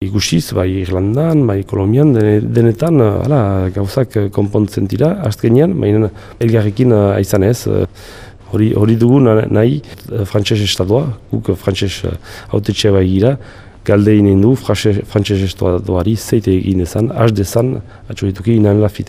Igusiz, bai Irlandan, bai Kolombian, denetan, eh, hala, gauzak eh, konpontzen dira, azkenean, baina eh, elgarrekin aizan ez, hori, hori dugu nahi frantses estatua, guk frantses autetxe bai gira, galde inen du frantses estatua zeite egin ezan, az dezan, atxorituki inan lafite.